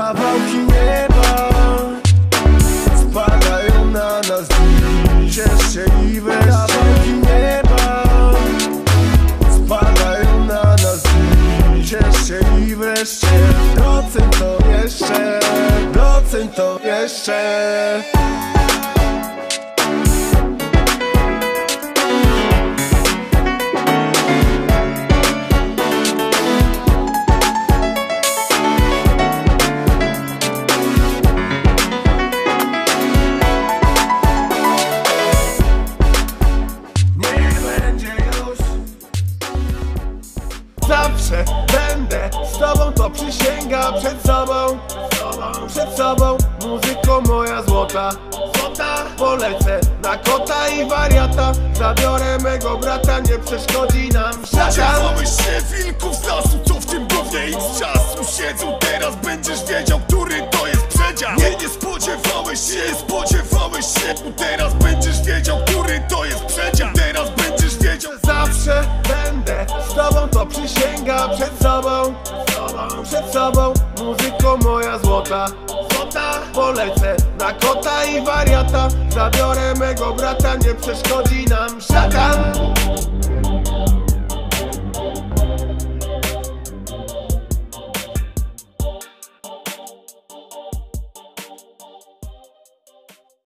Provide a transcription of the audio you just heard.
Kawałki nieba Spadają na nas dziś wreszcie Kawałki nieba Spadają na nas dziś i wreszcie Doceń to jeszcze Doceń to jeszcze Będę z tobą, to przysięgam przed sobą. Przed sobą muzyko moja złota. Złota. Polecę na kota i wariata. Zabiorę mego brata, nie przeszkodzi nam. Szatan Spodziewałeś się wilków z lasu, co w tym gównie ich z czasu siedzą. Teraz będziesz wiedział, który to jest przedział. Nie, nie spodziewałeś się, nie spodziewałeś się Teraz będziesz wiedział, który to jest przedział sobą Przed sobą muzyko moja złota. Złota. Polecę na kota i wariata. Zabiorę mego brata, nie przeszkodzi nam szatan